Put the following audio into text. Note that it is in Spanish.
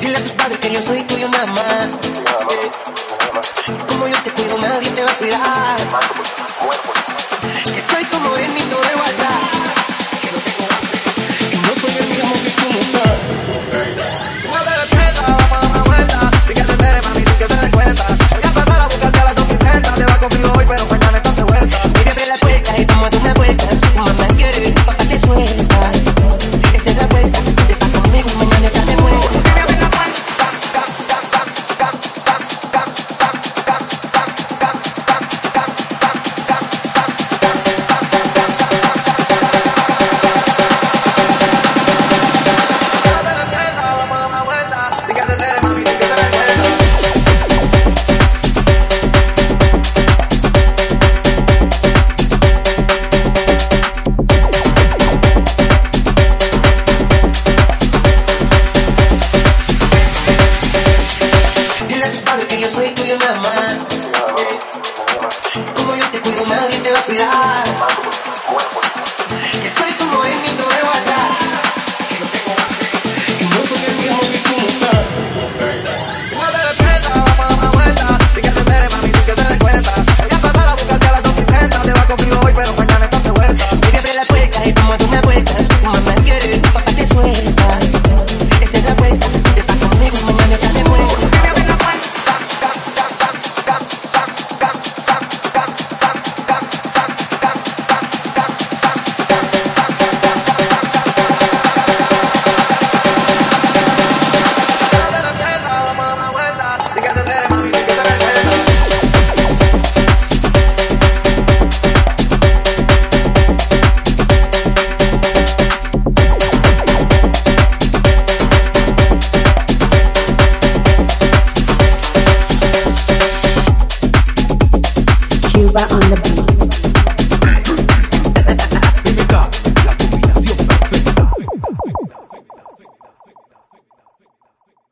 Dile a tus padres que yo soy tuyo, mamá. Como yo te cuido, nadie te va a cuidar. Que yo soy On the beat.